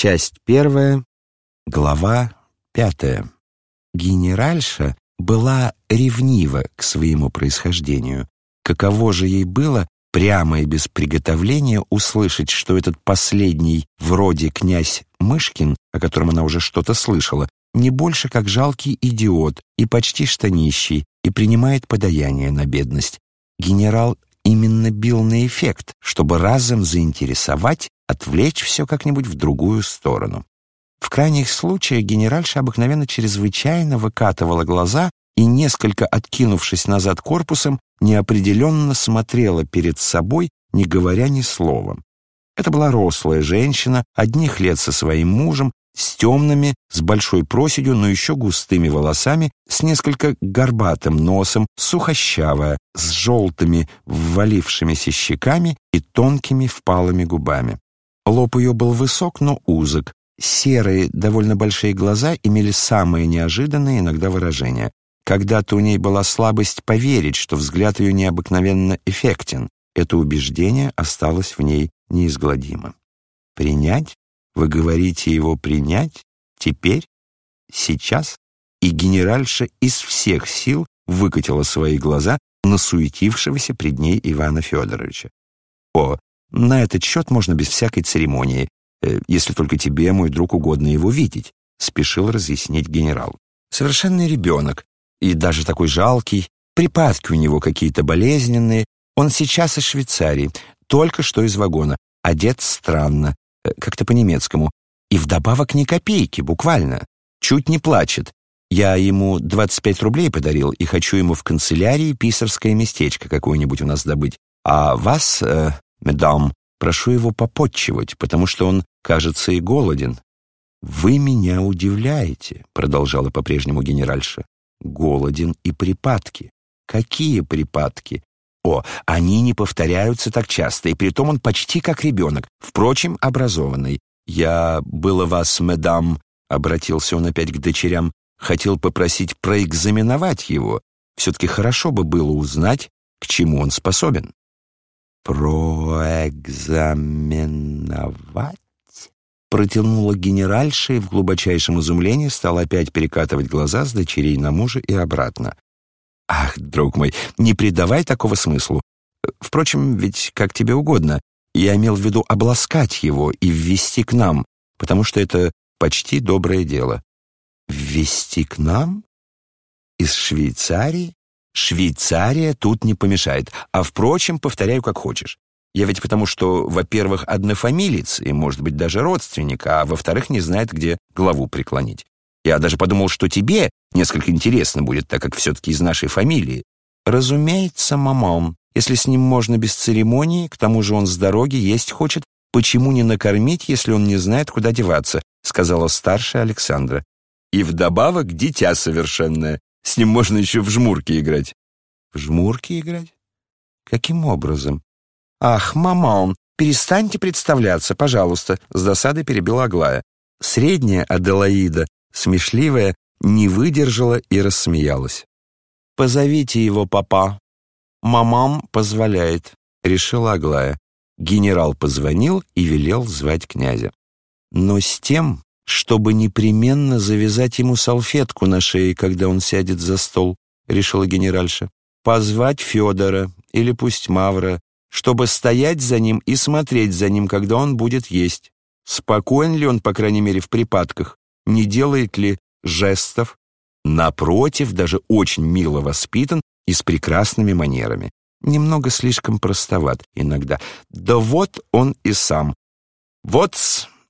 Часть первая, глава пятая. Генеральша была ревнива к своему происхождению. Каково же ей было прямо и без приготовления услышать, что этот последний, вроде князь Мышкин, о котором она уже что-то слышала, не больше как жалкий идиот и почти что нищий, и принимает подаяние на бедность. Генерал именно бил на эффект, чтобы разом заинтересовать, отвлечь все как-нибудь в другую сторону. В крайних случаях генеральша обыкновенно чрезвычайно выкатывала глаза и, несколько откинувшись назад корпусом, неопределенно смотрела перед собой, не говоря ни слова. Это была рослая женщина, одних лет со своим мужем, с темными, с большой проседью, но еще густыми волосами, с несколько горбатым носом, сухощавая, с желтыми, ввалившимися щеками и тонкими впалыми губами. Лоб ее был высок, но узок. Серые, довольно большие глаза имели самые неожиданные иногда выражения. Когда-то у ней была слабость поверить, что взгляд ее необыкновенно эффектен. Это убеждение осталось в ней неизгладимо. Принять? Вы говорите его принять? Теперь? Сейчас? И генеральша из всех сил выкатила свои глаза на суетившегося пред ней Ивана Федоровича. О, на этот счет можно без всякой церемонии, э, если только тебе, мой друг, угодно его видеть, спешил разъяснить генерал. Совершенный ребенок, и даже такой жалкий, припадки у него какие-то болезненные. Он сейчас из Швейцарии, только что из вагона, одет странно, э, как-то по-немецкому, и вдобавок ни копейки, буквально. Чуть не плачет. Я ему 25 рублей подарил и хочу ему в канцелярии писарское местечко какое-нибудь у нас добыть. А вас, э, «Медам, прошу его попотчевать, потому что он, кажется, и голоден». «Вы меня удивляете», — продолжала по-прежнему генеральша. «Голоден и припадки». «Какие припадки?» «О, они не повторяются так часто, и притом он почти как ребенок, впрочем, образованный. Я, было вас, медам, — обратился он опять к дочерям, — хотел попросить проэкзаменовать его. Все-таки хорошо бы было узнать, к чему он способен» проэкзаменовать?» Протянула генеральша и в глубочайшем изумлении стала опять перекатывать глаза с дочерей на мужа и обратно. «Ах, друг мой, не придавай такого смыслу. Впрочем, ведь как тебе угодно. Я имел в виду обласкать его и ввести к нам, потому что это почти доброе дело». «Ввести к нам? Из Швейцарии?» Швейцария тут не помешает. А, впрочем, повторяю, как хочешь. Я ведь потому, что, во-первых, однофамилец и, может быть, даже родственник, а во-вторых, не знает, где главу преклонить. Я даже подумал, что тебе несколько интересно будет, так как все-таки из нашей фамилии. Разумеется, мамам. Если с ним можно без церемонии, к тому же он с дороги есть хочет, почему не накормить, если он не знает, куда деваться, сказала старшая Александра. И вдобавок дитя совершенное. С ним можно еще в жмурки играть». «В жмурки играть? Каким образом?» «Ах, мамон, перестаньте представляться, пожалуйста», — с досадой перебила Аглая. Средняя Аделаида, смешливая, не выдержала и рассмеялась. «Позовите его, папа». «Мамам позволяет», — решила Аглая. Генерал позвонил и велел звать князя. Но с тем, чтобы непременно завязать ему салфетку на шее, когда он сядет за стол, решила генеральша. Позвать Федора или пусть Мавра, чтобы стоять за ним и смотреть за ним, когда он будет есть. Спокоен ли он, по крайней мере, в припадках? Не делает ли жестов? Напротив, даже очень мило воспитан и с прекрасными манерами. Немного слишком простоват иногда. Да вот он и сам. Вот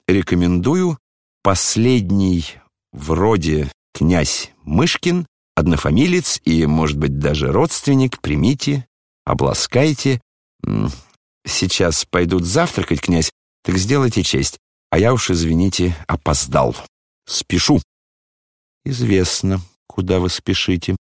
рекомендую Последний вроде князь Мышкин, однофамилец и, может быть, даже родственник, примите, обласкайте. Сейчас пойдут завтракать, князь, так сделайте честь, а я уж, извините, опоздал. Спешу. Известно, куда вы спешите,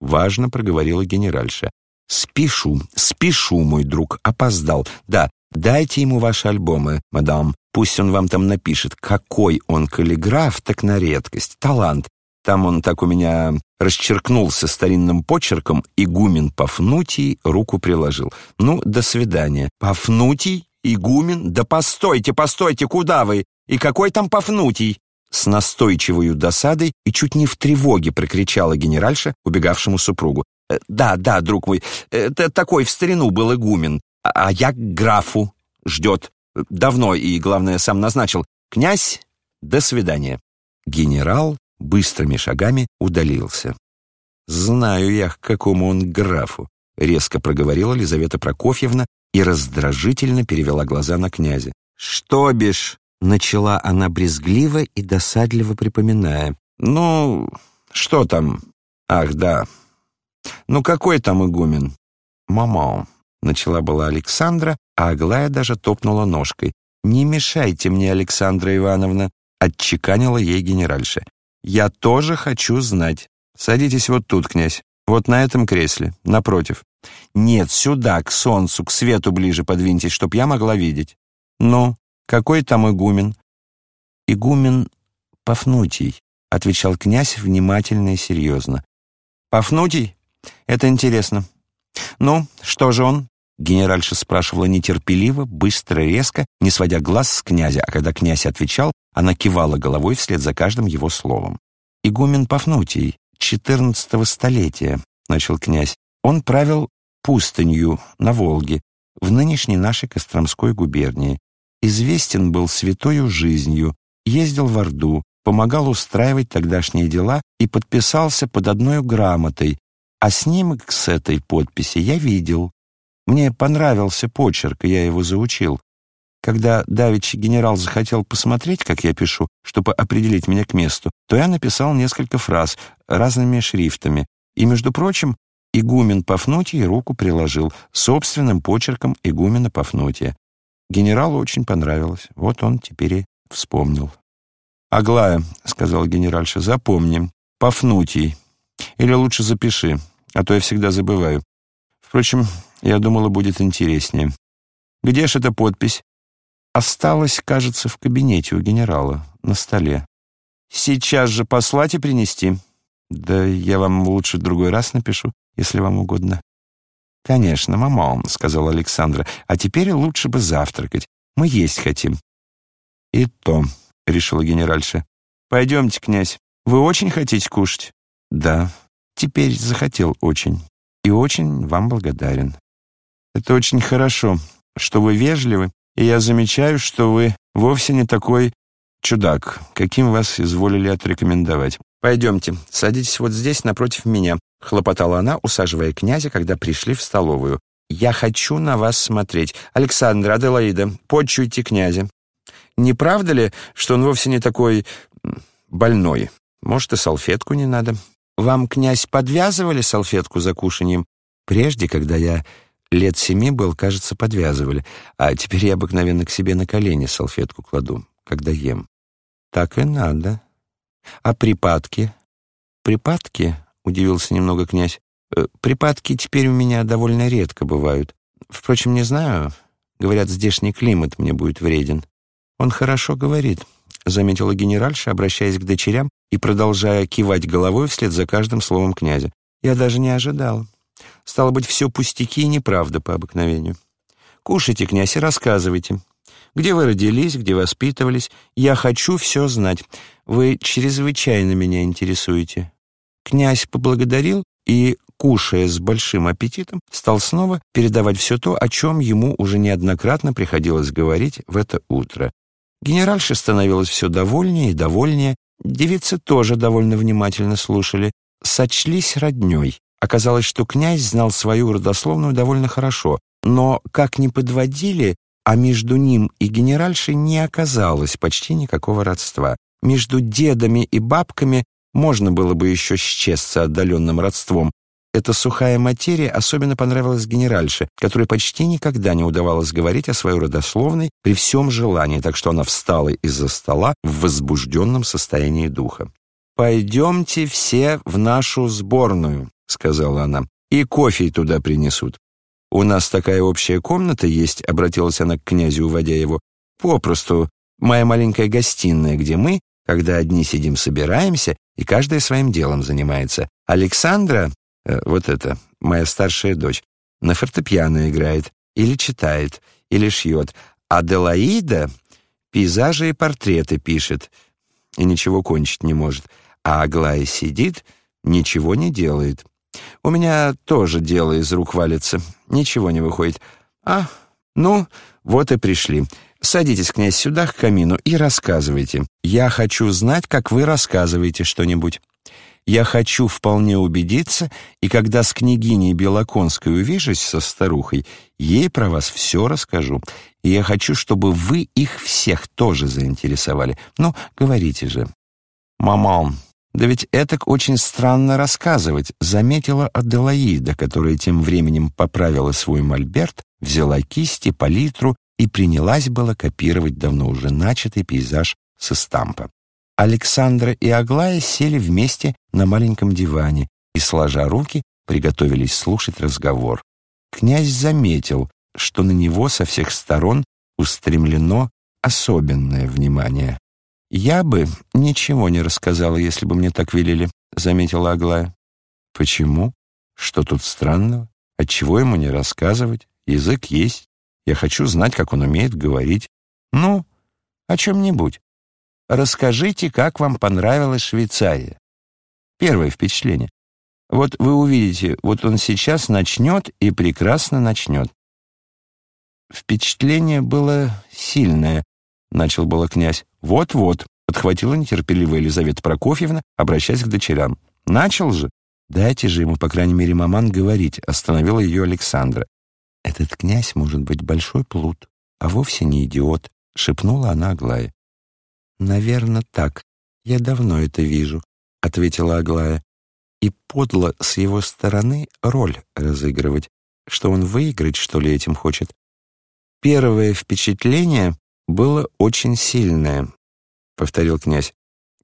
важно проговорила генеральша. Спешу, спешу, мой друг, опоздал. Да, дайте ему ваши альбомы, мадам. Пусть он вам там напишет, какой он каллиграф, так на редкость, талант. Там он так у меня расчеркнулся старинным почерком, игумен Пафнутий руку приложил. Ну, до свидания. Пафнутий? Игумен? Да постойте, постойте, куда вы? И какой там Пафнутий?» С настойчивой досадой и чуть не в тревоге прокричала генеральша убегавшему супругу. «Э, «Да, да, друг мой, это такой в старину был игумен, а, я к графу ждет. Давно и, главное, сам назначил. Князь, до свидания». Генерал быстрыми шагами удалился. «Знаю я, к какому он графу», — резко проговорила Лизавета Прокофьевна и раздражительно перевела глаза на князя. «Что бишь?» — начала она брезгливо и досадливо припоминая. «Ну, что там? Ах, да. Ну, какой там игумен?» «Мама», — начала была Александра, а Аглая даже топнула ножкой. «Не мешайте мне, Александра Ивановна», — отчеканила ей генеральша. «Я тоже хочу знать. Садитесь вот тут, князь, вот на этом кресле, напротив. Нет, сюда, к солнцу, к свету ближе подвиньтесь, чтоб я могла видеть. Ну, какой там игумен?» «Игумен Пафнутий», — отвечал князь внимательно и серьезно. «Пафнутий? Это интересно. Ну, что же он?» Генеральша спрашивала нетерпеливо, быстро, резко, не сводя глаз с князя, а когда князь отвечал, она кивала головой вслед за каждым его словом. «Игумен Пафнутий, четырнадцатого столетия», — начал князь. «Он правил пустынью на Волге, в нынешней нашей Костромской губернии. Известен был святою жизнью, ездил в Орду, помогал устраивать тогдашние дела и подписался под одной грамотой, а снимок с этой подписи я видел. Мне понравился почерк, и я его заучил. Когда давеча генерал захотел посмотреть, как я пишу, чтобы определить меня к месту, то я написал несколько фраз разными шрифтами. И, между прочим, игумен Пафнутий руку приложил собственным почерком игумена Пафнутия. Генералу очень понравилось. Вот он теперь и вспомнил. «Аглая», — сказал генеральша, — «запомни. Пафнутий. Или лучше запиши, а то я всегда забываю. Впрочем, я думала, будет интереснее. Где ж эта подпись? Осталась, кажется, в кабинете у генерала, на столе. Сейчас же послать и принести. Да я вам лучше другой раз напишу, если вам угодно. Конечно, мама, сказала Александра, а теперь лучше бы завтракать. Мы есть хотим. И то, решила генеральша. Пойдемте, князь. Вы очень хотите кушать? Да, теперь захотел очень. И очень вам благодарен. Это очень хорошо, что вы вежливы, и я замечаю, что вы вовсе не такой чудак, каким вас изволили отрекомендовать. Пойдемте, садитесь вот здесь напротив меня, хлопотала она, усаживая князя, когда пришли в столовую. Я хочу на вас смотреть. Александр, Аделаида, почуйте князя. Не правда ли, что он вовсе не такой больной? Может, и салфетку не надо? Вам, князь, подвязывали салфетку за кушанием? Прежде, когда я лет семи был, кажется, подвязывали, а теперь я обыкновенно к себе на колени салфетку кладу, когда ем. Так и надо. А припадки? Припадки? Удивился немного князь. «Э, припадки теперь у меня довольно редко бывают. Впрочем, не знаю. Говорят, здешний климат мне будет вреден. Он хорошо говорит, заметила генеральша, обращаясь к дочерям и продолжая кивать головой вслед за каждым словом князя. Я даже не ожидал. Стало быть, все пустяки и неправда по обыкновению. Кушайте, князь, и рассказывайте. Где вы родились, где воспитывались? Я хочу все знать. Вы чрезвычайно меня интересуете». Князь поблагодарил и, кушая с большим аппетитом, стал снова передавать все то, о чем ему уже неоднократно приходилось говорить в это утро. Генеральша становилась все довольнее и довольнее, девицы тоже довольно внимательно слушали, сочлись родней. Оказалось, что князь знал свою родословную довольно хорошо, но, как ни подводили, а между ним и генеральшей не оказалось почти никакого родства. Между дедами и бабками можно было бы еще счесться отдаленным родством. Эта сухая материя особенно понравилась генеральше, которой почти никогда не удавалось говорить о своей родословной при всем желании, так что она встала из-за стола в возбужденном состоянии духа. «Пойдемте все в нашу сборную», — сказала она, — «и кофе туда принесут. У нас такая общая комната есть», — обратилась она к князю, уводя его, «попросту моя маленькая гостиная, где мы, когда одни сидим, собираемся, и каждая своим делом занимается. Александра, э, вот это, моя старшая дочь, на фортепиано играет, или читает, или шьет. А Делаида пейзажи и портреты пишет, и ничего кончить не может. А Аглая сидит, ничего не делает. У меня тоже дело из рук валится, ничего не выходит. А, ну, вот и пришли. Садитесь, князь, сюда к камину и рассказывайте. Я хочу знать, как вы рассказываете что-нибудь. Я хочу вполне убедиться, и когда с княгиней Белоконской увижусь со старухой, ей про вас все расскажу. И я хочу, чтобы вы их всех тоже заинтересовали. Ну, говорите же. Маман, да ведь это очень странно рассказывать, заметила Аделаида, которая тем временем поправила свой мольберт, взяла кисти, палитру и принялась было копировать давно уже начатый пейзаж со стампа. Александра и Аглая сели вместе на маленьком диване и, сложа руки, приготовились слушать разговор. Князь заметил, что на него со всех сторон устремлено особенное внимание. «Я бы ничего не рассказала, если бы мне так велели», — заметила Аглая. «Почему? Что тут странного? Отчего ему не рассказывать? Язык есть. Я хочу знать, как он умеет говорить. Ну, о чем-нибудь. Расскажите, как вам понравилась Швейцария. Первое впечатление. Вот вы увидите, вот он сейчас начнет и прекрасно начнет. Впечатление было сильное, начал было князь. Вот-вот, подхватила нетерпеливая Елизавета Прокофьевна, обращаясь к дочерям. Начал же. Дайте же ему, по крайней мере, маман говорить, остановила ее Александра. Этот князь может быть большой плут, а вовсе не идиот, шепнула она Аглае. «Наверно, так. Я давно это вижу», — ответила Аглая. «И подло с его стороны роль разыгрывать. Что он выиграть, что ли, этим хочет?» «Первое впечатление было очень сильное», — повторил князь.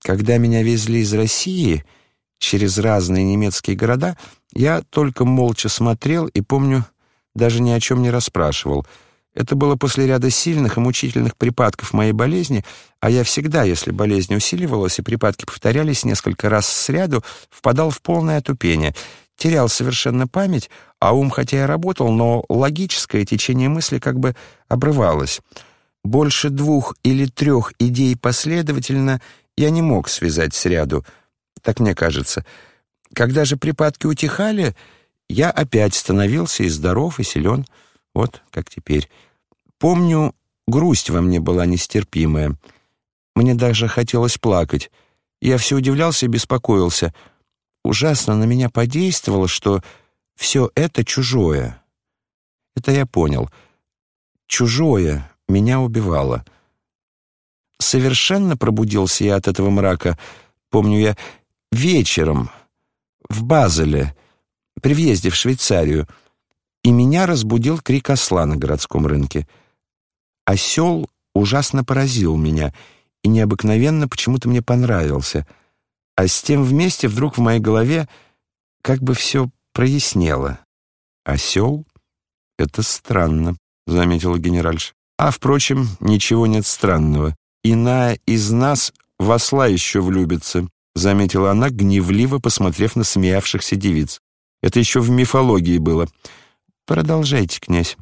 «Когда меня везли из России через разные немецкие города, я только молча смотрел и, помню, даже ни о чем не расспрашивал — это было после ряда сильных и мучительных припадков моей болезни, а я всегда, если болезнь усиливалась и припадки повторялись несколько раз сряду, впадал в полное отупение, терял совершенно память, а ум хотя и работал, но логическое течение мысли как бы обрывалось. Больше двух или трех идей последовательно я не мог связать сряду, так мне кажется. Когда же припадки утихали, я опять становился и здоров, и силен, вот как теперь. Помню, грусть во мне была нестерпимая. Мне даже хотелось плакать. Я все удивлялся и беспокоился. Ужасно на меня подействовало, что все это чужое. Это я понял. Чужое меня убивало. Совершенно пробудился я от этого мрака, помню я, вечером в Базеле, при въезде в Швейцарию, и меня разбудил крик осла на городском рынке — Осел ужасно поразил меня и необыкновенно почему-то мне понравился, а с тем вместе вдруг в моей голове как бы все прояснело. «Осел? Это странно», — заметила генеральша. «А, впрочем, ничего нет странного. Иная из нас в осла еще влюбится», — заметила она, гневливо посмотрев на смеявшихся девиц. «Это еще в мифологии было. Продолжайте, князь».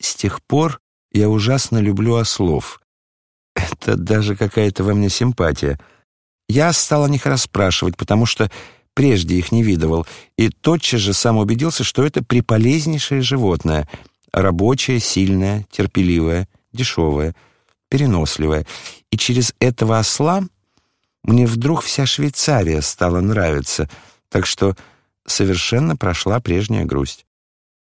С тех пор я ужасно люблю ослов. Это даже какая-то во мне симпатия. Я стал о них расспрашивать, потому что прежде их не видывал, и тотчас же сам убедился, что это приполезнейшее животное, рабочее, сильное, терпеливое, дешевое, переносливое. И через этого осла мне вдруг вся Швейцария стала нравиться, так что совершенно прошла прежняя грусть.